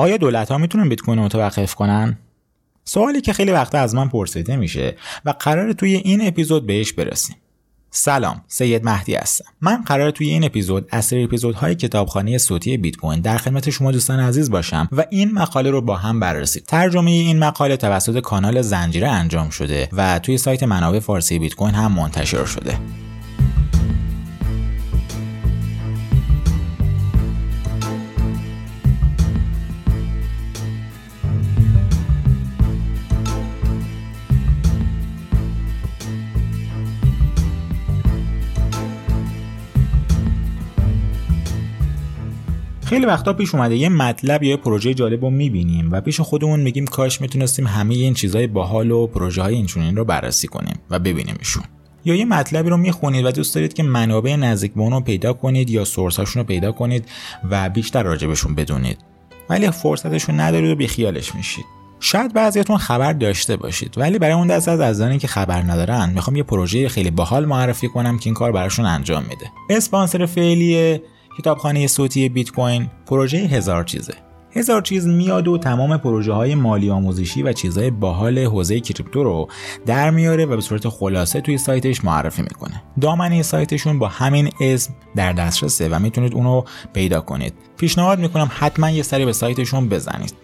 آیا دولت ها می‌تونن بیت کوین متوقف کنن؟ سوالی که خیلی وقتا از من پرسیده میشه و قرار توی این اپیزود بهش برسیم. سلام سید مهدی هستم. من قرار توی این اپیزود از سری اپیزودهای کتابخانه صوتی بیت کوین در خدمت شما دوستان عزیز باشم و این مقاله رو با هم بررسی ترجمه این مقاله توسط کانال زنجیره انجام شده و توی سایت منابع فارسی بیت کوین هم منتشر شده. خیلی وقتا پیش اومده یه مطلب یا یه پروژه جالب رو می‌بینیم و پیش خودمون میگیم کاش می‌تونستیم همه این چیزهای باحال و پروژه های رو بررسی کنیم و ببینیمشون. یا یه مطلبی رو می‌خونید و دوست دارید که منابع نزدیک به اون رو پیدا کنید یا سورساشون رو پیدا کنید و بیشتر راجبشون بدونید. ولی فرصتشون ندارید و بیخیالش میشید. شاید بعضیاتون خبر داشته باشید ولی برای اون دست از عزیزانی که خبر ندارن می‌خوام یه پروژه خیلی باحال معرفی کنم که این کار براشون انجام میده. اسپانسر فعلی کتابخانه صوتی بیت کوین پروژه هزار چیزه. هزار چیز میاد و تمام پروژه های مالی آموزشی و چیزهای باحال حوزه کریپتو رو در میاره و به صورت خلاصه توی سایتش معرفی می‌کنه. دامنه سایتشون با همین اسم در دسترسه و می‌تونید اونو پیدا کنید. پیشنهاد می‌کنم حتما یه سری به سایتشون بزنید.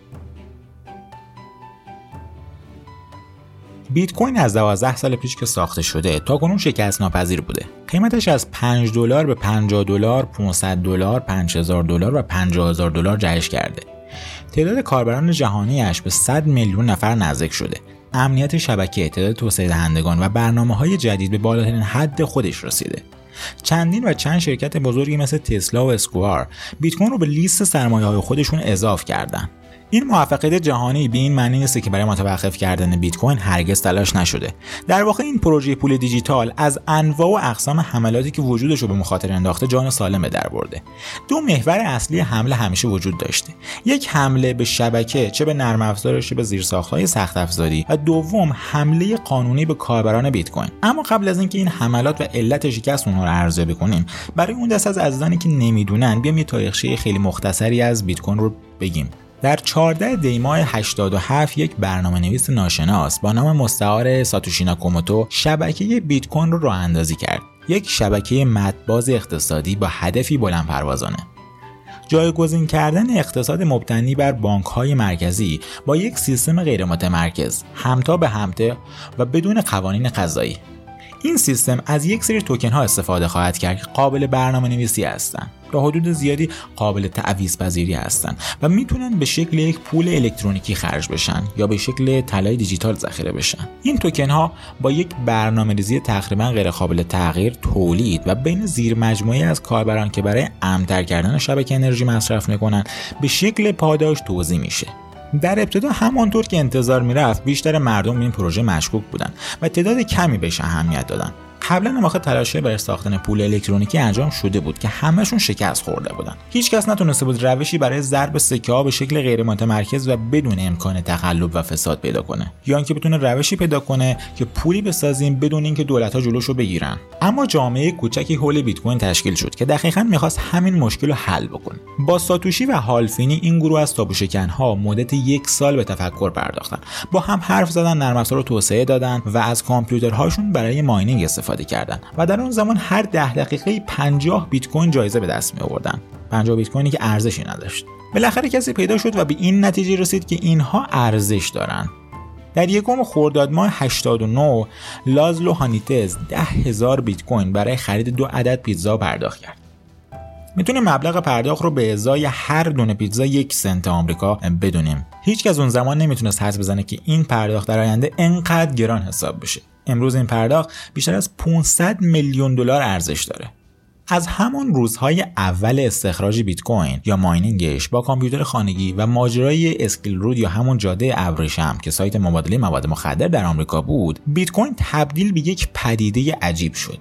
بیت کوین از 12 سال پیش که ساخته شده تا کنون شکست ناپذیر بوده. قیمتش از 5 دلار به 50 دلار، 500 دلار، 5000 دلار و 50000 دلار جهش کرده. تعداد کاربران جهانیش به 100 میلیون نفر نزدیک شده. امنیت شبکه، تعداد توسعه دهندگان و برنامه های جدید به بالاترین حد خودش رسیده. چندین و چند شرکت بزرگی مثل تسلا و اسکوار بیت کوین رو به لیست سرمایه های خودشون اضاف کردن. این موفقیت جهانی به این معنی نیست که برای متوقف کردن بیت کوین هرگز تلاش نشده. در واقع این پروژه پول دیجیتال از انواع و اقسام حملاتی که وجودش رو به مخاطر انداخته جان سالم در برده. دو محور اصلی حمله همیشه وجود داشته. یک حمله به شبکه چه به نرم افزارش چه به زیرساختهای سخت افزاری. و دوم حمله قانونی به کاربران بیت کوین اما قبل از اینکه این حملات و علت شکست اونها رو ارزیابی کنیم برای اون دست از عزیزانی که نمی‌دونن بیام یه تاریخچه خیلی مختصری از بیت کوین رو بگیم. در 14 دی ماه 87 یک برنامه نویس ناشناس با نام مستعار ساتوشی ناکاموتو شبکه بیت کوین رو راه اندازی کرد. یک شبکه مدباز اقتصادی با هدفی بلند پروازانه. جایگزین کردن اقتصاد مبتنی بر بانک های مرکزی با یک سیستم غیر متمرکز همتا به همته و بدون قوانین قضایی این سیستم از یک سری توکن ها استفاده خواهد کرد که قابل برنامه نویسی هستند. تا حدود زیادی قابل تعویض پذیری هستند و می‌تونن به شکل یک پول الکترونیکی خرج بشن یا به شکل طلای دیجیتال ذخیره بشن. این توکن ها با یک برنامه ریزی تقریبا غیر قابل تغییر تولید و بین زیر مجموعه از کاربران که برای امتر کردن شبکه انرژی مصرف می‌کنن به شکل پاداش توضیح میشه. در ابتدا همانطور که انتظار می‌رفت بیشتر مردم این پروژه مشکوک بودند و تعداد کمی بهش اهمیت دادن. قبلا هم آخه تلاشی برای ساختن پول الکترونیکی انجام شده بود که همشون شکست خورده بودن. هیچکس نتونسته بود روشی برای ضرب سکه ها به شکل غیر متمرکز و بدون امکان تقلب و فساد پیدا کنه. یا اینکه بتونه روشی پیدا کنه که پولی بسازیم بدون اینکه دولت ها جلوشو بگیرن. اما جامعه کوچکی حول بیت کوین تشکیل شد که دقیقا می‌خواست همین مشکل رو حل بکنه. با ساتوشی و هالفینی این گروه از تابو ها مدت یک سال به تفکر پرداختن. با هم حرف زدن نرم رو توسعه دادن و از کامپیوترهاشون برای ماینینگ استفاده استفاده کردن و در اون زمان هر ده دقیقه 50 بیت کوین جایزه به دست می آوردن 50 بیت کوینی که ارزشی نداشت. بالاخره کسی پیدا شد و به این نتیجه رسید که اینها ارزش دارن. در یکم خرداد ماه 89 لازلو هانیتز 10000 بیت کوین برای خرید دو عدد پیتزا پرداخت کرد. می‌تونیم مبلغ پرداخت رو به ازای هر دونه پیتزا یک سنت آمریکا بدونیم. هیچ از اون زمان نمی‌تونست حدس بزنه که این پرداخت در آینده انقدر گران حساب بشه. امروز این پرداخت بیشتر از 500 میلیون دلار ارزش داره. از همان روزهای اول استخراج بیت کوین یا ماینینگش با کامپیوتر خانگی و ماجرای اسکیل رود یا همون جاده ابریشم که سایت مبادله مواد مخدر در آمریکا بود بیت کوین تبدیل به یک پدیده عجیب شد.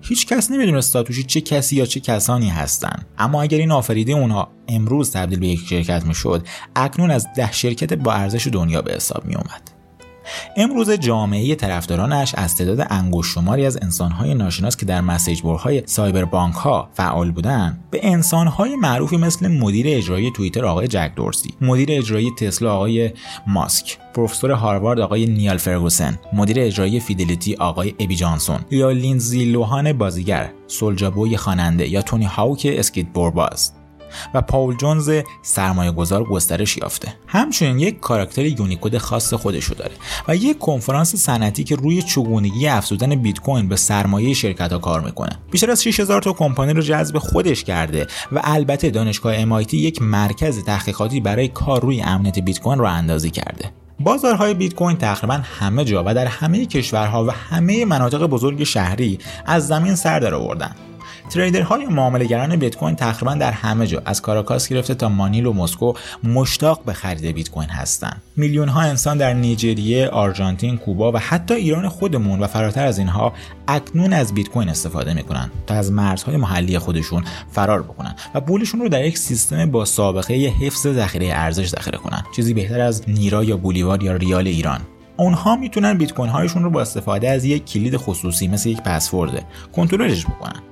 هیچ کس نمی‌دونه ساتوشی چه کسی یا چه کسانی هستند اما اگر این آفریده اونها امروز تبدیل به یک شرکت می‌شد اکنون از ده شرکت با ارزش دنیا به حساب می اومد امروز جامعه طرفدارانش از تعداد انگشت شماری از انسانهای ناشناس که در message های cypherpunk ها فعال بودند به انسانهای معروفی مثل مدیر اجرایی توییتر آقای جک دورسی مدیر اجرایی تسلا آقای ماسک پروفسور هاروارد آقای نیال فرگوسن مدیر اجرایی فیدلیتی آقای ابی جانسون یا لینزی لوهان بازیگر سولجابوی خواننده یا تونی هاوک اسکیت بوردباز و پاول جونز سرمایه گذار گسترش یافته. همچنین یک کاراکتر یونیکود خاص خودشو داره و یک کنفرانس صنعتی که روی چگونگی افزودن بیت کوین به سرمایه شرکت ها کار می‌کنه. بیشتر از 6000 تا کمپانی رو جذب خودش کرده و البته دانشگاه MIT یک مرکز تحقیقاتی برای کار روی امنیت بیت کوین رو اندازی کرده. بازارهای بیت کوین تقریبا همه جا و در همه کشورها و همه مناطق بزرگ شهری از زمین سر در آوردن. تریدرهای معاملهگران بیت کوین تقریبا در همه جا از کاراکاس گرفته تا مانیل و مسکو مشتاق به خرید بیت کوین هستند. میلیون ها انسان در نیجریه آرژانتین کوبا و حتی ایران خودمون و فراتر از اینها اکنون از بیت کوین استفاده می‌کنن تا از مرزهای محلی خودشون فرار بکنن و پولشون رو در یک سیستم با سابقه حفظ ذخیره ارزش ذخیره کنن چیزی بهتر از نیرا یا بولیوار یا ریال ایران. اونها می‌تونن بیت کوین هایشون رو با استفاده از یک کلید خصوصی مثل یک پسورد کنترلش بکنن.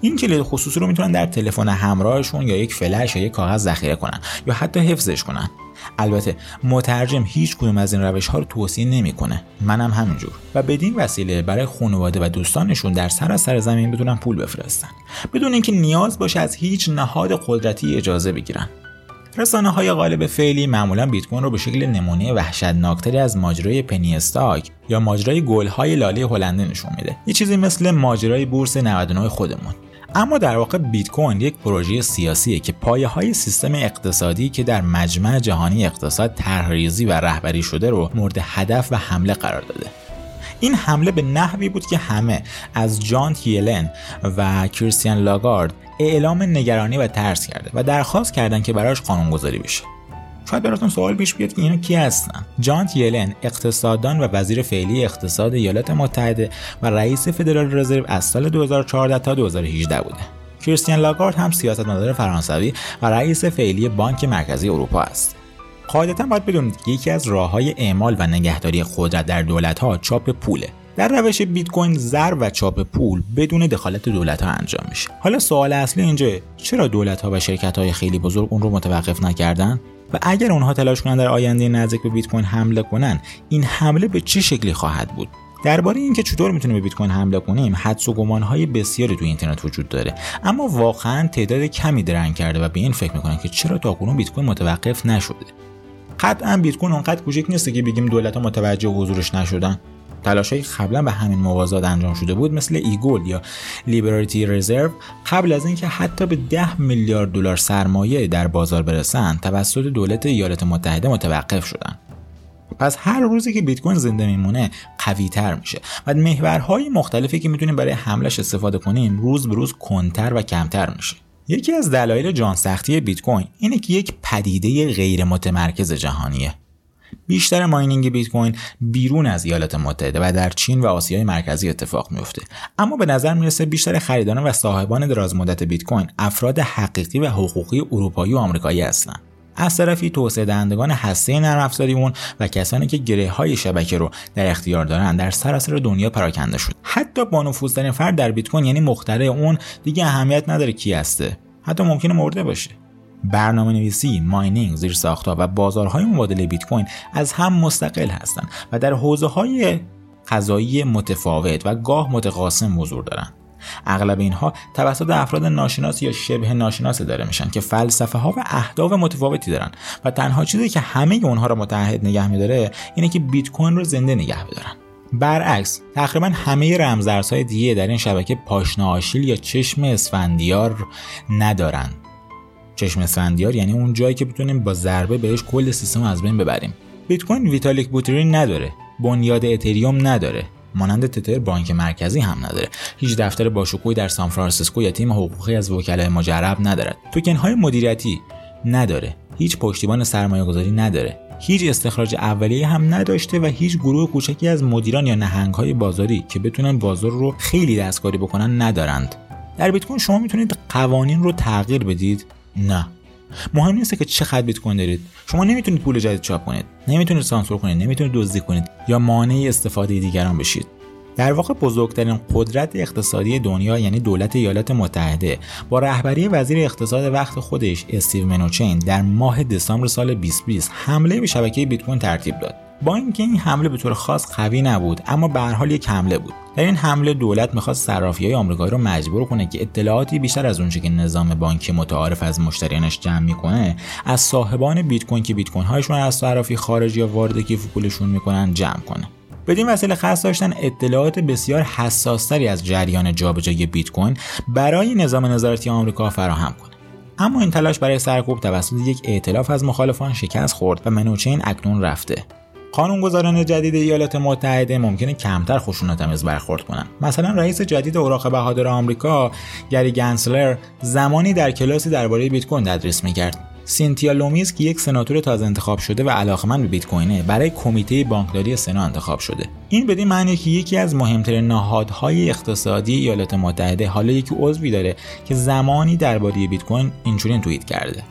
این کلید خصوصی رو می‌تونن در تلفن همراهشون یا یک فلش یا یک کاغذ ذخیره کنن یا حتی حفظش کنن. البته مترجم هیچ کدوم از این روش ها رو توصیه نمی‌کنه. منم همینجور. و بدین وسیله برای خانواده و دوستانشون در سراسر سر زمین بتونن پول بفرستن. بدون اینکه نیاز باشه از هیچ نهاد قدرتی اجازه بگیرن. رسانه های غالب فعلی معمولا بیت کوین رو به شکل نمونه وحشتناکتری از ماجرای پنی استاک یا ماجرای گل های لاله هلنده نشون میده. یه چیزی مثل ماجرای بورس 99 خودمون. اما در واقع بیت کوین یک پروژه سیاسیه که پایه های سیستم اقتصادی که در مجمع جهانی اقتصاد طرحریزی و رهبری شده رو مورد هدف و حمله قرار داده. این حمله به نحوی بود که همه از جان یلن و کریستیان لاگارد اعلام نگرانی و ترس کرده و درخواست کردند که براش قانونگذاری بشه. شاید براتون سوال پیش بیاد که اینا کی هستن. جانت یلن اقتصاددان و وزیر فعلی اقتصاد ایالات متحده و رئیس فدرال رزرو از سال 2014 تا 2018 بوده. کریستیان لاگارد هم سیاستمدار فرانسوی و رئیس فعلی بانک مرکزی اروپا است. قاعدتا باید بدونید که یکی از راه های اعمال و نگهداری قدرت در دولت ها چاپ پوله. در روش بیت کوین زر و چاپ پول بدون دخالت دولت ها انجام میشه. حالا سوال اصلی اینجا چرا دولت ها و شرکت های خیلی بزرگ اون رو متوقف نکردن؟ و اگر اونها تلاش کنند در آینده نزدیک به بیت کوین حمله کنن این حمله به چه شکلی خواهد بود؟ درباره اینکه چطور می‌تونیم به بیت کوین حمله کنیم حدس و گمانهای بسیاری تو اینترنت وجود داره. اما واقعا تعداد کمی درنگ کرده و به این فکر می‌کنن که چرا تاکنون بیت کوین متوقف نشده. قطعا بیت کوین اونقدر کوچک نیست که بگیم دولت ها متوجه حضورش نشدن. تلاشهایی قبلا به همین موازات انجام شده بود مثل ایگول یا لیبراتی رزرو قبل از اینکه حتی به 10 میلیارد دلار سرمایه در بازار برسن توسط دولت ایالات متحده متوقف شدن. پس هر روزی که بیت کوین زنده میمونه قوی تر میشه. و محورهای مختلفی که می‌تونیم برای حملش استفاده کنیم روز به روز کنتر و کمتر میشه. یکی از دلایل جان سختی بیت کوین اینه که یک پدیده غیر متمرکز جهانیه. بیشتر ماینینگ بیت کوین بیرون از ایالات متحده و در چین و آسیای مرکزی اتفاق میفته. اما به نظر می‌رسه بیشتر خریداران و صاحبان دراز مدت بیت کوین افراد حقیقی و حقوقی اروپایی و آمریکایی هستند از طرفی توسعه دهندگان هسته نرم افزاریمون و کسانی که گره های شبکه رو در اختیار دارن در سراسر دنیا پراکنده شد. حتی با نفوذترین فرد در بیت کوین یعنی مخترع اون دیگه اهمیت نداره کی هسته. حتی ممکنه مرده باشه. برنامه نویسی، ماینینگ، زیر ساختها و بازارهای مبادله بیت کوین از هم مستقل هستند و در حوزه های قضایی متفاوت و گاه متقاسم حضور دارند. اغلب اینها توسط افراد ناشناس یا شبه ناشناس داره میشن که فلسفه ها و اهداف متفاوتی دارن و تنها چیزی که همه اونها را متحد نگه میداره اینه که بیت کوین رو زنده نگه بدارن. برعکس تقریبا همه رمزارزهای دیگه در این شبکه پاشنه آشیل یا چشم اسفندیار ندارند چشم اسفندیار یعنی اون جایی که بتونیم با ضربه بهش کل سیستم از بین ببریم. بیت کوین ویتالیک بوترین نداره. بنیاد اتریوم نداره. مانند تتر بانک مرکزی هم نداره. هیچ دفتر باشکوهی در سان فرانسیسکو یا تیم حقوقی از وکلای مجرب ندارد. توکن های مدیریتی نداره. هیچ پشتیبان سرمایه گذاری نداره. هیچ استخراج اولیه هم نداشته و هیچ گروه کوچکی از مدیران یا نهنگ های بازاری که بتونن بازار رو خیلی دستکاری بکنن ندارند. در بیت کوین شما می‌تونید قوانین رو تغییر بدید؟ نه. مهم نیست که چه خط بیت کوین دارید. شما نمی‌تونید پول جدید چاپ کنید نمی‌تونید سانسور کنید نمی‌تونید دزدی کنید یا مانع استفاده دیگران بشید. در واقع بزرگترین قدرت اقتصادی دنیا یعنی دولت ایالات متحده. با رهبری وزیر اقتصاد وقت خودش استیو منوچین در ماه دسامبر سال 2020 حمله به شبکه بیت کوین ترتیب داد. با اینکه این حمله به طور خاص قوی نبود اما به هر حال یک حمله بود. در این حمله دولت می‌خواست صرافی های آمریکایی رو مجبور کنه که اطلاعاتی بیشتر از اونچه که نظام بانکی متعارف از مشتریانش جمع می‌کنه از صاحبان بیت کوین که بیت کوین هایشون از صرافی خارجی یا وارد کیف پولشون می‌کنن جمع کنه. بدین وسیله قصد داشتن اطلاعات بسیار حساستری از جریان جابجایی بیت کوین برای نظام نظارتی آمریکا فراهم کنه. اما این تلاش برای سرکوب توسط یک ائتلاف از مخالفان شکست خورد و منوچین اکنون رفته. قانونگذاران جدید ایالات متحده ممکنه کمتر خشونت‌آمیز برخورد کنند. مثلا رئیس جدید اوراق بهادار آمریکا گری گنسلر زمانی در کلاسی درباره بیت کوین تدریس می‌کرد. سینتیا لومیز که یک سناتور تازه انتخاب شده و علاقمند به بیت کوینه. برای کمیته بانکداری سنا انتخاب شده. این بدین معنی که یکی از مهمترین نهادهای اقتصادی ایالات متحده حالا یکی عضوی داره که زمانی درباره بیت کوین اینچنین توییت کرده.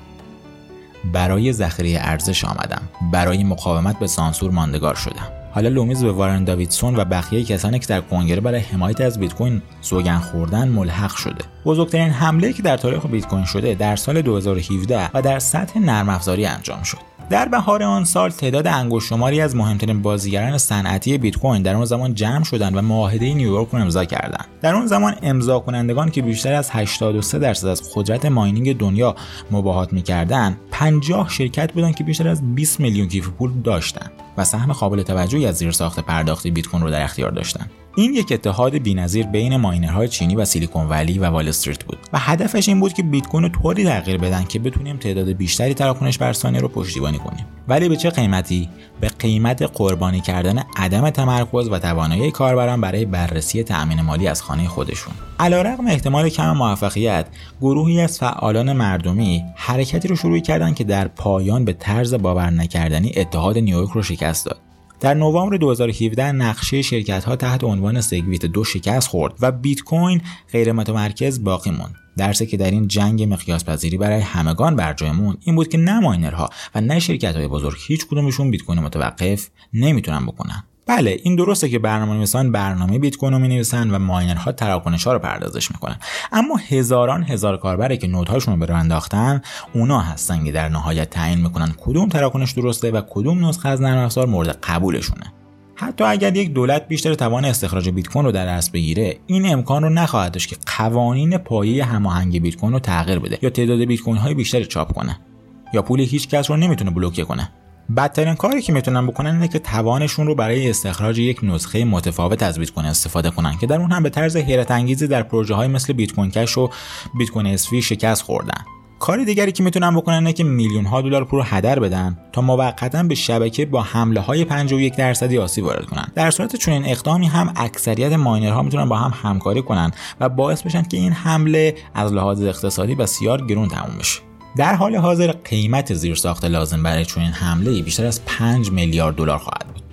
برای ذخیره ارزش آمدم. برای مقاومت به سانسور ماندگار شدم. حالا لومیز به وارن داویدسون و بقیه کسانی که در کنگره برای حمایت از بیت کوین سوگند خوردن ملحق شده. بزرگترین حمله که در تاریخ بیت کوین شده در سال 2017 و در سطح نرم افزاری انجام شد. در بهار آن سال تعداد انگشت شماری از مهمترین بازیگران صنعتی بیت کوین در آن زمان جمع شدند و معاهده نیویورک را امضا کردند. در آن زمان امضا کنندگان که بیشتر از 83 درصد از قدرت ماینینگ دنیا مباهات می‌کردند 50 شرکت بودند که بیشتر از 20 میلیون کیف پول داشتند. و سهم قابل توجهی از زیرساخت پرداختی بیت کوین رو در اختیار داشتند این یک اتحاد بینظیر بین ماینرهای چینی و سیلیکون ولی و وال استریت بود و هدفش این بود که بیت کوین رو طوری تغییر بدن که بتونیم تعداد بیشتری تراکنش بر ثانیه رو پشتیبانی کنیم. ولی به چه قیمتی؟ به قیمت قربانی کردن عدم تمرکز و توانایی کاربران برای بررسی تأمین مالی از خانه خودشون. علیرغم احتمال کم موفقیت گروهی از فعالان مردمی حرکتی رو شروع کردند که در پایان به طرز باور نکردنی اتحاد نیویورک رو شکست داد. در نوامبر 2017 نقشه شرکت ها تحت عنوان سگویت دو شکست خورد و بیت کوین غیر متمرکز باقی موند. درسی که در این جنگ مقیاس پذیری برای همگان بر جای موند این بود که نه ماینرها و نه شرکت های بزرگ هیچ کدومشون بیت کوین متوقف نمی‌تونن بکنن. بله این درسته که برنامه نویسان برنامه بیت کوین رو می‌نویسن و ماینرها تراکنش ها رو پردازش می‌کنن. اما هزاران هزار کاربره که نودهاشون رو به انداختن اونا هستن که در نهایت تعیین می‌کنن کدوم تراکنش درسته و کدوم نسخه از نرم افزار مورد قبولشونه. حتی اگر یک دولت بیشتر توان استخراج بیت کوین رو در دست بگیره این امکان رو نخواهد داشت که قوانین پایه هماهنگ بیت کوین رو تغییر بده یا تعداد بیت کوین های بیشتری چاپ کنه یا پول هیچ کس رو نمی‌تونه بلوکه کنه. بدترین کاری که می‌تونن بکنن اینه که توانشون رو برای استخراج یک نسخه متفاوت از بیت کوین استفاده کنن که در اون هم به طرز حیرت انگیزی در پروژه های مثل بیت کوین کش و بیت کوین اسفی شکست خوردن. کار دیگری که می‌تونن بکنن اینه که میلیون ها دلار پول رو هدر بدن تا موقتا به شبکه با حمله های 51 درصدی آسیب وارد کنن. در صورت چنین اقدامی هم اکثریت ماینرها می‌تونن با هم همکاری کنن و باعث بشن که این حمله از لحاظ اقتصادی بسیار گرون تموم بشه. در حال حاضر قیمت زیرساخت لازم برای چنین حمله بیشتر از 5 میلیارد دلار خواهد بود.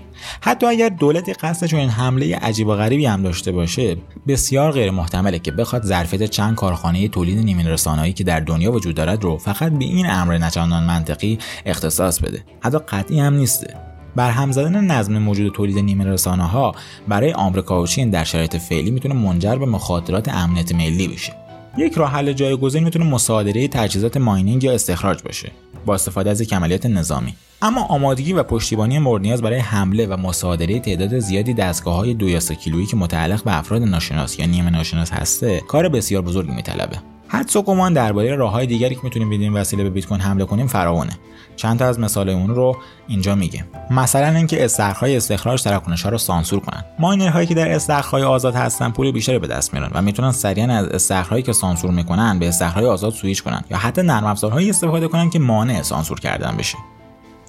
حتی اگر دولتی قصد چنین حمله عجیب و غریبی هم داشته باشه بسیار غیر محتمله که بخواد ظرفیت چند کارخانه تولید نیمین رسانه‌ای که در دنیا وجود دارد رو فقط به این امر نچندان منطقی اختصاص بده. حتی قطعی هم نیسته. برهم زدن نظم موجود تولید نیمه رسانه ها برای آمریکا و چین در شرایط فعلی می‌تونه منجر به مخاطرات امنیت ملی بشه. یک راه حل جایگزین می‌تونه مصادره تجهیزات ماینینگ یا استخراج باشه با استفاده از یک عملیات نظامی. اما آمادگی و پشتیبانی مورد نیاز برای حمله و مصادره تعداد زیادی دستگاه های دو یا کیلویی که متعلق به افراد ناشناس یا نیمه ناشناس هسته کار بسیار بزرگی میطلبه. حدس و گمان درباره راههای دیگری که می‌تونیم بدین وسیله به بیت کوین حمله کنیم فراوانه. چند تا از مثال اون رو اینجا میگیم. مثلا اینکه استخراج استخراج تراکنش ها رو سانسور کنن. ماینرهایی که در استخراج آزاد هستن پول بیشتری به دست میارن و می‌تونن سریعا از استخراجی که سانسور می‌کنن به استخراج آزاد سویچ کنن یا حتی نرم افزارهایی استفاده کنن که مانع سانسور کردن بشه.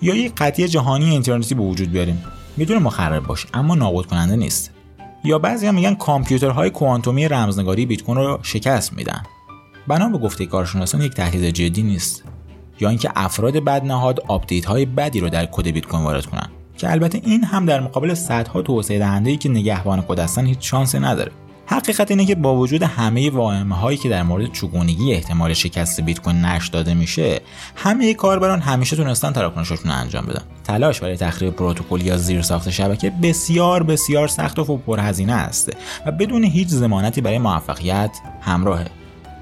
یا یک قطعی جهانی اینترنتی به وجود بیاریم. می‌تونه مخرب باشه اما نابود کننده نیست. یا بعضی میگن کامپیوترهای کوانتومی رمزنگاری بیت کوین رو شکست میدن. بنا به گفته کارشناسان یک تهدید جدی نیست یا اینکه افراد بدنهاد آپدیت های بدی رو در کد بیت کوین وارد کنن که البته این هم در مقابل صدها توسعه دهنده که نگهبان کد هستن هیچ شانسی نداره. حقیقت اینه که با وجود همه واهمه هایی که در مورد چگونگی احتمال شکست بیت کوین نشر داده میشه همه کاربران همیشه تونستن تراکنششون انجام بدن. تلاش برای تخریب پروتکل یا زیر ساخت شبکه بسیار بسیار سخت و پرهزینه است و بدون هیچ ضمانتی برای موفقیت همراهه.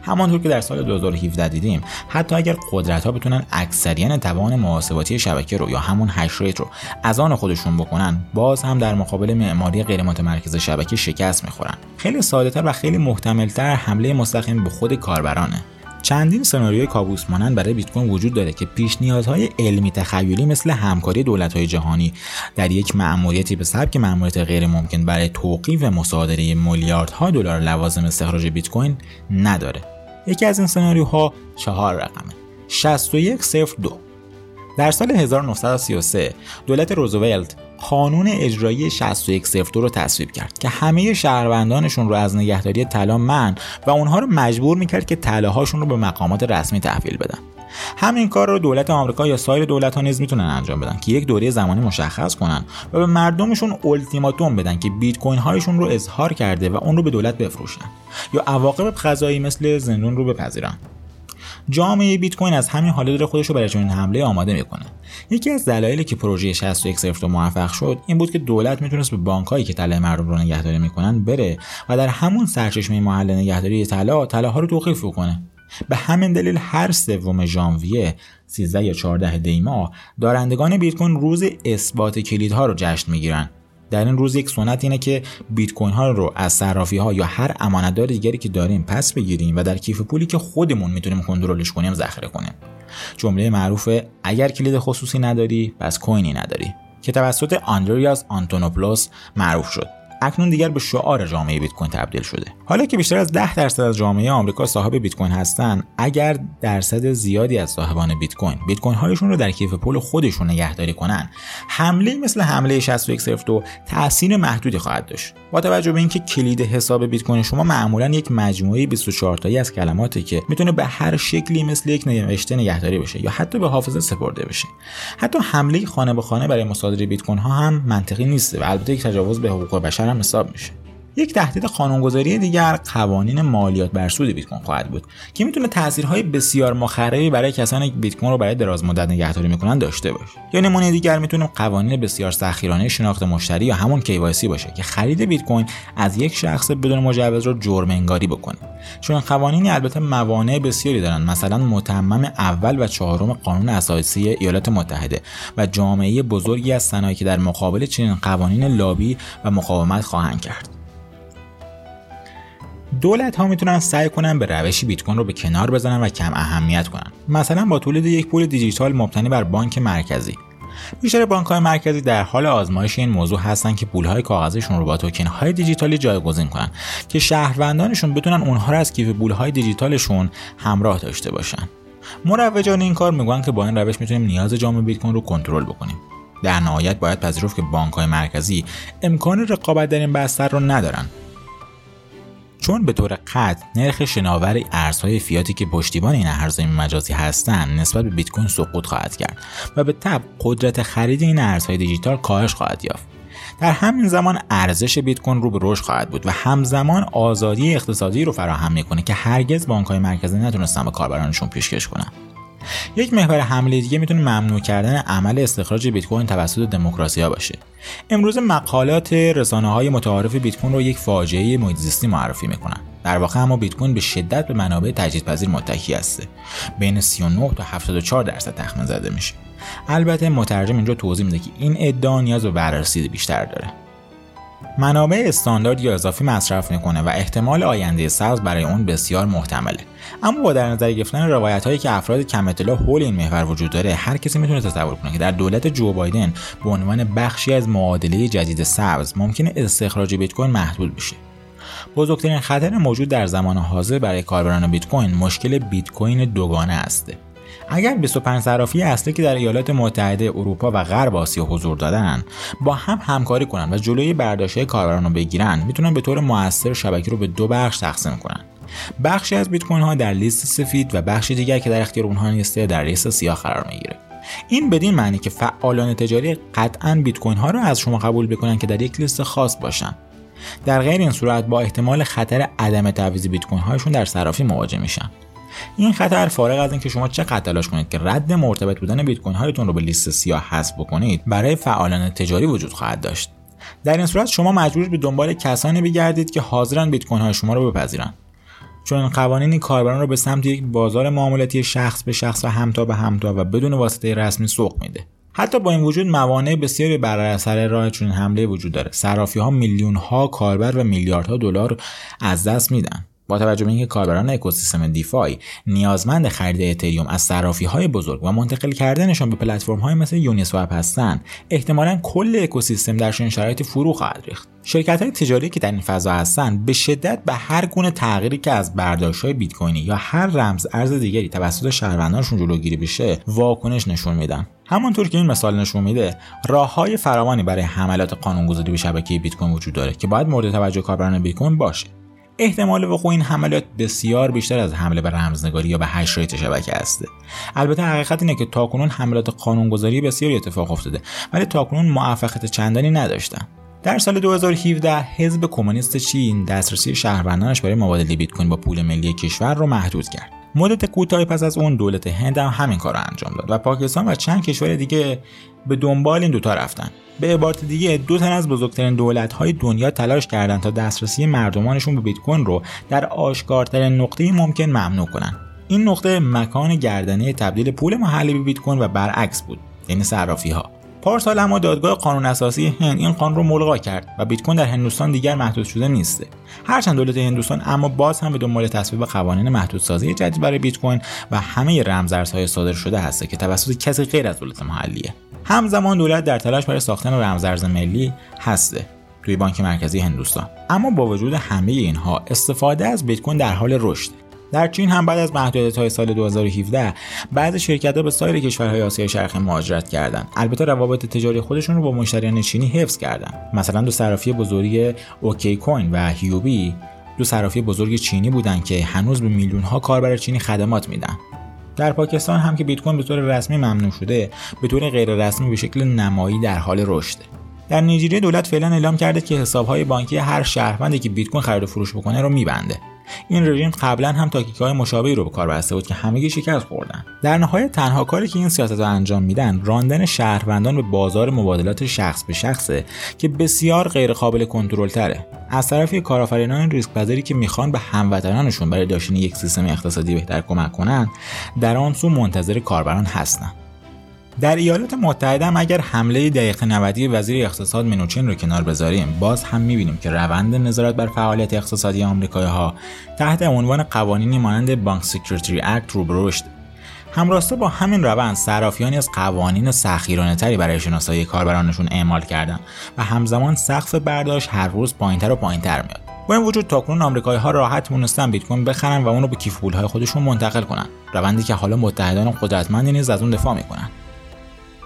همانطور که در سال 2017 دیدیم حتی اگر قدرت ها بتونن اکثریت توان محاسباتی شبکه رو یا همون hash rate رو از آن خودشون بکنن باز هم در مقابل معماری غیر متمرکز شبکه شکست می‌خورن. خیلی ساده و خیلی محتملتر حمله مستقیم به خود کاربرانه. چندین سناریوی کابوس مانند برای بیت کوین وجود داره که پیش نیازهای علمی تخیلی مثل همکاری دولت‌های جهانی در یک مأموریتی به سبک مأموریت غیر ممکن برای توقیف مصادره میلیاردها دلار لوازم استخراج بیت کوین نداره. یکی از این سناریوها چهار رقمه. 6102 در سال 1933 دولت روزولت قانون اجرایی 6102 رو تصویب کرد که همه شهروندانشون رو از نگهداری طلا من و اونها رو مجبور می‌کرد که طلاهاشون رو به مقامات رسمی تحویل بدن. همین کار رو دولت آمریکا یا سایر دولت ها نیز می‌تونن انجام بدن که یک دوره زمانی مشخص کنن و به مردمشون التیماتوم بدن که بیت کوین هایشون رو اظهار کرده و اون رو به دولت بفروشن یا عواقب قضایی مثل زندون رو بپذیرن. جامعه بیت کوین از همین حالا داره خودش رو برای چنین حمله آماده می‌کنه. یکی از دلایلی که پروژه 61 صفر موفق شد این بود که دولت می‌تونست به بانکهایی که طلای مردم رو نگهداری می‌کنن بره و در همون سرچشمه محل نگهداری طلا طلاها رو توقیف کنه به همین دلیل هر سوم ژانویه 13 یا 14 دیما دارندگان بیت کوین روز اثبات کلیدها رو جشن می‌گیرن. در این روز یک سنت اینه که بیت کوین ها رو از صرافی ها یا هر امانتدار دیگری که داریم پس بگیریم و در کیف پولی که خودمون می‌تونیم کنترلش کنیم ذخیره کنیم. جمله معروف اگر کلید خصوصی نداری پس کوینی نداری. که توسط آندریاس آنتونوپولوس معروف شد. اکنون دیگر به شعار جامعه بیت کوین تبدیل شده. حالا که بیشتر از 10 درصد از جامعه آمریکا صاحب بیت کوین هستن اگر درصد زیادی از صاحبان بیت کوین بیت کوین هایشون رو در کیف پول خودشون نگهداری کنن حمله مثل حمله 6102 تاثیر محدودی خواهد داشت. با توجه به اینکه کلید حساب بیت کوین شما معمولا یک مجموعه 24 تایی از کلماته که می‌تونه به هر شکلی مثل یک نوشته نگهداری بشه یا حتی به حافظه سپرده بشه. حتی حمله خانه به خانه برای مصادره بیت کوین ها هم منطقی نیست و البته یک تجاوز به حقوق بشر هم حساب میشه. یک تهدید قانونگذاری دیگر قوانین مالیات بر سود بیت کوین خواهد بود که می‌تونه تاثیرهای بسیار مخربی برای کسانی که بیت کوین رو برای دراز مدت نگهداری می‌کنن داشته باشه. یا نمونه دیگر می‌تونه قوانین بسیار سختگیرانه شناخت مشتری یا همون KYC باشه که خرید بیت کوین از یک شخص بدون مجوز رو جرم انگاری بکنه. چون قوانینی البته موانع بسیاری دارن مثلا متمم اول و چهارم قانون اساسی ایالات متحده و جامعه بزرگی از صنایعی که در مقابل چنین قوانین لابی و مقاومت خواهند کرد. دولت ها می‌تونن سعی کنن به روشی بیت کوین رو به کنار بزنن و کم اهمیت کنن. مثلا با تولید یک پول دیجیتال مبتنی بر بانک مرکزی. بیشتر بانک های مرکزی در حال آزمایش این موضوع هستن که پول های کاغذشون رو با توکن های دیجیتالی جایگزین کنن که شهروندانشون بتونن اونها رو از کیف پول های دیجیتالشون همراه داشته باشن. مروجان این کار میگن که با این روش می‌تونیم نیاز جامعه بیت کوین رو کنترل بکنیم. در نهایت باید پذیرفت که بانک های مرکزی امکان رقابت در این بستر رو ندارن. چون به طور قطع نرخ شناور ارزهای فیاتی که پشتیبان این ارزهای مجازی هستند نسبت به بیت کوین سقوط خواهد کرد و به تبع قدرت خرید این ارزهای دیجیتال کاهش خواهد یافت. در همین زمان ارزش بیت کوین رو به رشد خواهد بود و همزمان آزادی اقتصادی رو فراهم می‌کنه که هرگز بانکهای مرکزی نتونستن به کاربرانشون پیشکش کنن. یک محور حمله دیگه می‌تونه ممنوع کردن عمل استخراج بیت کوین توسط دموکراسی باشه. امروز مقالات رسانه های متعارف بیت کوین رو یک فاجعه محیط معرفی می‌کنن. در واقع اما بیت کوین به شدت به منابع تجدیدپذیر متکی هسته. بین 39 تا 74 درصد تخمین زده میشه. البته مترجم اینجا توضیح میده که این ادعا نیاز به بررسی بیشتر داره. منابع استاندارد یا اضافی مصرف می‌کنه و احتمال آینده سبز برای اون بسیار محتمله. اما با در نظر گرفتن روایت هایی که افراد کم اطلاع حول این محور وجود داره هر کسی می‌تونه تصور کنه که در دولت جو بایدن به عنوان بخشی از معادله جدید سبز ممکنه استخراج بیت کوین محدود بشه. بزرگترین خطر موجود در زمان حاضر برای کاربران بیت کوین مشکل بیت کوین دوگانه است. اگر 25 صرافی اصلی که در ایالات متحده اروپا و غرب آسیا حضور دادن با هم همکاری کنن و جلوی برداشت کاربران رو بگیرن می‌تونن به طور موثر شبکه رو به دو بخش تقسیم کنن. بخشی از بیت کوین ها در لیست سفید و بخش دیگر که در اختیار اونها نیسته در لیست سیاه قرار می‌گیره. این بدین معنی که فعالان تجاری قطعا بیت کوین ها رو از شما قبول بکنن که در یک لیست خاص باشن. در غیر این صورت با احتمال خطر عدم تعویض بیت کوین هایشون در صرافی مواجه میشن. این خطر فارغ از اینکه شما چقدر تلاش کنید که رد مرتبط بودن بیت کوین هایتون رو به لیست سیاه حذف بکنید برای فعالان تجاری وجود خواهد داشت. در این صورت شما مجبور به دنبال کسانی بگردید که حاضرن بیت کوین های شما رو بپذیرن. چون قوانین کاربران رو به سمت یک بازار معاملاتی شخص به شخص و همتا به همتا و بدون واسطه رسمی سوق میده. حتی با این وجود موانع بسیاری بر اثر راه چنین حمله وجود داره. صرافی ها میلیون ها کاربر و میلیاردها دلار از دست میدن. با توجه به اینکه کاربران اکوسیستم دیفای نیازمند خرید اتریوم از صرافی های بزرگ و منتقل کردنشان به پلتفرم های مثل یونیسوپ هستند احتمالا کل اکوسیستم در چنین شرایطی فرو خواهد ریخت. شرکت های تجاری که در این فضا هستند به شدت به هر گونه تغییری که از برداشت های بیت کوینی یا هر رمز ارز دیگری توسط شهروندانشون جلوگیری بشه واکنش نشون میدن. همانطور که این مثال نشون میده راه های فراوانی برای حملات قانونگذاری به شبکه بیت کوین وجود داره که باید مورد توجه کاربران بیت کوین باشه. احتمال وقوع این حملات بسیار بیشتر از حمله به رمزنگاری یا به hash rate شبکه است. البته حقیقت اینه که تاکنون حملات قانونگذاری بسیاری اتفاق افتاده ولی تاکنون موفقیت چندانی نداشتن. در سال 2017 حزب کمونیست چین دسترسی شهروندانش برای مبادله بیت کوین با پول ملی کشور رو محدود کرد. مدت کوتاهی پس از اون دولت هند هم همین کار رو انجام داد و پاکستان و چند کشور دیگه به دنبال این دوتا رفتن. به عبارت دیگه دو تن از بزرگترین دولت های دنیا تلاش کردند تا دسترسی مردمانشون به بیت کوین رو در آشکارترین نقطه ممکن ممنوع کنن. این نقطه مکان گردنه تبدیل پول محلی به بیت کوین و برعکس بود یعنی صرافی ها پارسال اما دادگاه قانون اساسی هند این قانون رو ملغا کرد و بیت کوین در هندوستان دیگر محدود شده نیسته هرچند دولت هندوستان اما باز هم به دنبال تصویب قوانین محدودسازی جدید برای بیت کوین و همه رمزارزهای صادر شده هسته که توسط کسی غیر از دولت محلیه. همزمان دولت در تلاش برای ساختن رمزارز ملی هسته توی بانک مرکزی هندوستان. اما با وجود همه اینها استفاده از بیت کوین در حال رشد. در چین هم بعد از محدودیت های سال 2017 بعضی شرکت‌ها به سایر کشورهای آسیای شرقی مهاجرت کردند. البته روابط تجاری خودشون رو با مشتریان چینی حفظ کردند. مثلا دو صرافی بزرگ اوکی کوین و هیوبی دو صرافی بزرگ چینی بودند که هنوز به میلیون ها کاربر چینی خدمات میدن. در پاکستان هم که بیت کوین به طور رسمی ممنوع شده به طور غیر رسمی به شکل نمایی در حال رشد. در نیجریه دولت فعلا اعلام کرده که حسابهای بانکی هر شهروندی که بیت کوین خرید و فروش بکنه رو میبنده. این رژیم قبلا هم تاکتیک های مشابهی رو به کار بسته بود که همگی شکست خوردن. در نهایت تنها کاری که این سیاست رو انجام میدن راندن شهروندان به بازار مبادلات شخص به شخصه که بسیار غیر قابل کنترل تره از طرفی کارآفرینان ریسک پذیری که می‌خوان به هموطنانشون برای داشتن یک سیستم اقتصادی بهتر کمک کنند در آن سو منتظر کاربران هستند در ایالات متحده هم اگر حمله دقیقه 90 وزیر اقتصاد منوچین رو کنار بذاریم. باز هم می‌بینیم که روند نظارت بر فعالیت اقتصادی آمریکایی ها تحت عنوان قوانینی مانند Bank Secrecy Act رو به رشده همراستا با همین روند صرافی‌ها نیز قوانین سختگیرانه تری برای شناسایی کاربرانشون اعمال کردن و همزمان سقف برداشت هر روز پایینتر و پایینتر میاد. با این وجود تاکنون آمریکایی ها راحت تونستن بیت کوین بخرن و اونو به کیف های خودشون منتقل کنن. روندی که حالا متحدان قدرتمندی نیز از اون دفاع می‌کنن.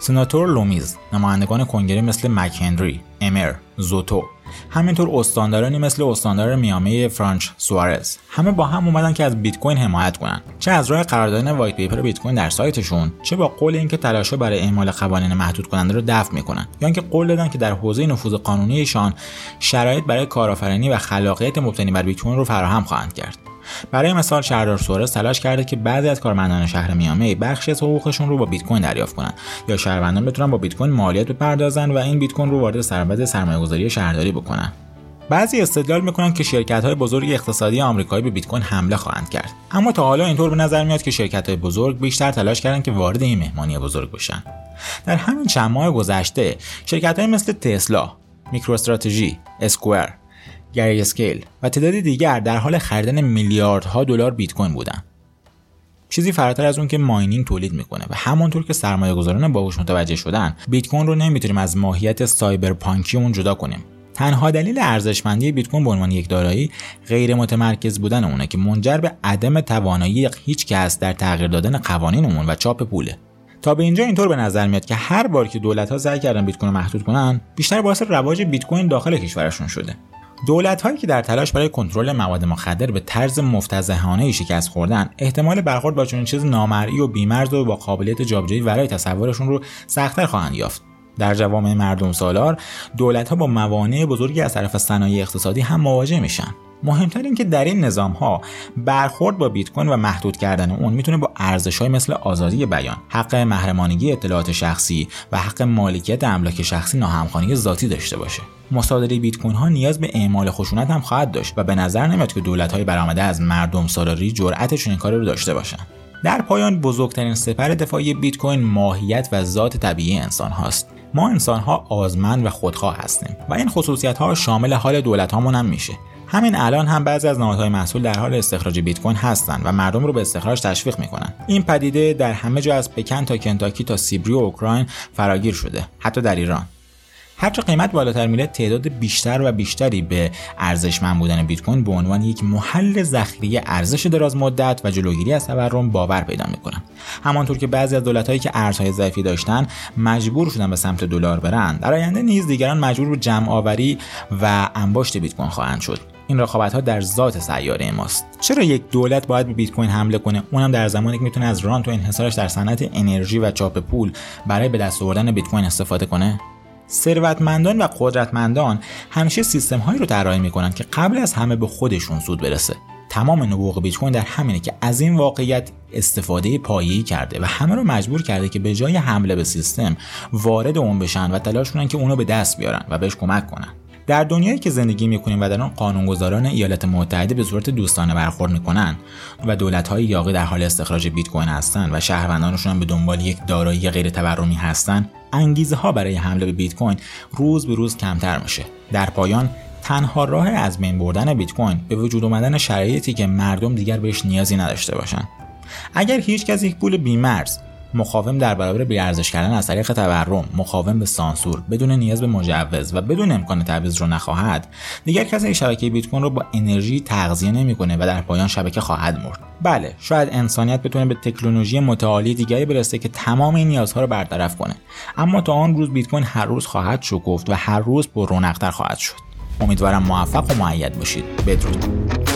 سناتور لومیز نمایندگان کنگره مثل مکهنری، امر، زوتو. همینطور استاندارانی مثل استاندار میامی فرانسیس سوارز. همه با هم اومدن که از بیت کوین حمایت کنن. چه از راه قرار دادن white paper بیت کوین در سایتشون چه با قول اینکه تلاش برای اعمال قوانین محدود کننده رو دفع می‌کنن. یا اینکه قول دادن که در حوزه نفوذ قانونیشان شرایط برای کارآفرینی و خلاقیت مبتنی بر بیت کوین رو فراهم خواهند کرد. برای مثال شهردار سورس تلاش کرده که بعضی از کارمندان شهر میامی بخشی از حقوقشون رو با بیت کوین دریافت کنند یا شهروندان بتونن با بیت کوین مالیات بپردازن و این بیت کوین رو وارد سربد سرمایه‌گذاری شهرداری بکنن. بعضی استدلال می‌کنن که شرکت های بزرگ اقتصادی آمریکایی به بیت کوین حمله خواهند کرد. اما تا حالا اینطور به نظر میاد که شرکت های بزرگ بیشتر تلاش کردن که وارد این مهمانی بزرگ بشن. در همین چند ماه گذشته شرکت های مثل تسلا MicroStrategy Square Grayscale و تعداد دیگر در حال خریدن میلیاردها دلار بیت کوین بودن. چیزی فراتر از اون که mining تولید می‌کنه و همانطور که سرمایه گذاران باهوش متوجه شدن بیت کوین رو نمی‌تونیم از ماهیت cypherpunk ی اون جدا کنیم. تنها دلیل ارزشمندی بیت کوین به عنوان یک دارایی غیر متمرکز بودن اونه که منجر به عدم توانایی هیچ کس در تغییر دادن قوانین اون و چاپ پوله. تا به اینجا اینطور به نظر میاد که هر بار که دولت ها سعی کردن بیت کوین محدود کنن بیشتر باعث رواج بیت کوین داخل کشورشون شده. دولت هایی که در تلاش برای کنترل مواد مخدر به طرز مفتزهانه شکست خوردن احتمال برخورد با چنین چیز نامرئی و بیمرز و با قابلیت جابجایی ورای تصورشون رو سختتر خواهند یافت. در جوامع مردم سالار دولت ها با موانع بزرگی از طرف صنایع اقتصادی هم مواجه میشن مهمتر این که در این نظام ها برخورد با بیت کوین و محدود کردن اون می‌تونه با ارزش مثل آزادی بیان، حق محرمانگی اطلاعات شخصی و حق مالکیت املاک شخصی ناهمخوانی ذاتی داشته باشه. مصادره بیت کوین ها نیاز به اعمال خشونت هم خواهد داشت و به نظر نمیاد که دولت های برآمده از مردم سالاری جرأت این کار رو داشته باشن. در پایان بزرگترین سپر دفاعی بیت کوین ماهیت و ذات طبیعی انسان هاست. ما انسان ها آزمند و خودخواه هستیم و این خصوصیت ها شامل حال دولت هم میشه. همین الان هم بعضی از نهادهای مسئول در حال استخراج بیت کوین هستند و مردم رو به استخراج تشویق می‌کنن. این پدیده در همه جا از پکن تا کنتاکی تا سیبری و اوکراین فراگیر شده حتی در ایران. هرچه قیمت بالاتر میره تعداد بیشتر و بیشتری به ارزشمند بودن بیت کوین به عنوان یک محل ذخیره ارزش دراز مدت و جلوگیری از تورم باور پیدا می‌کنن. همانطور که بعضی از دولتهایی که ارزهای ضعیفی داشتن مجبور شدن به سمت دلار برن در آینده نیز دیگران مجبور به جمع آوری و انباشت بیت کوین خواهند شد. این رقابت ها در ذات سیاره ماست. چرا یک دولت باید به بیت کوین حمله کنه؟ اونم در زمانی که می‌تونه از رانت و انحصارش در صنعت انرژی و چاپ پول برای به دست آوردن بیت کوین استفاده کنه؟ ثروتمندان و قدرتمندان همیشه سیستم هایی رو طراحی می‌کنن که قبل از همه به خودشون سود برسه. تمام نبوغ بیت کوین در همینه که از این واقعیت استفاده پایه‌ای کرده و همه رو مجبور کرده که به جای حمله به سیستم وارد اون بشن و تلاش کنن که اونو به دست بیارن و بهش کمک کنن. در دنیایی که زندگی می‌کنیم و در آن قانونگذاران ایالات متحده به صورت دوستانه برخورد می‌کنن و دولت‌های یاقی در حال استخراج بیت کوین هستند و شهروندانشون به دنبال یک دارایی غیر تورمی هستند انگیزه ها برای حمله به بیت کوین روز به روز کمتر میشه. در پایان تنها راه از بین بردن بیت کوین به وجود آمدن شرایطی که مردم دیگر بهش نیازی نداشته باشند اگر هیچ کس یک پول بیمرز مقاوم در برابر بیارزش کردن از طریق تورم مقاوم به سانسور بدون نیاز به مجوز و بدون امکان تعویض رو نخواهد. دیگر کسی شبکه بیت کوین رو با انرژی تغذیه نمی‌کنه و در پایان شبکه خواهد مرد. بله شاید انسانیت بتونه به تکنولوژی متعالی دیگری برسه که تمام این نیازها رو برطرف کنه. اما تا آن روز بیت کوین هر روز خواهد شکفت و هر روز پر رونقتر خواهد شد. امیدوارم موفق و معید باشید. بدرود.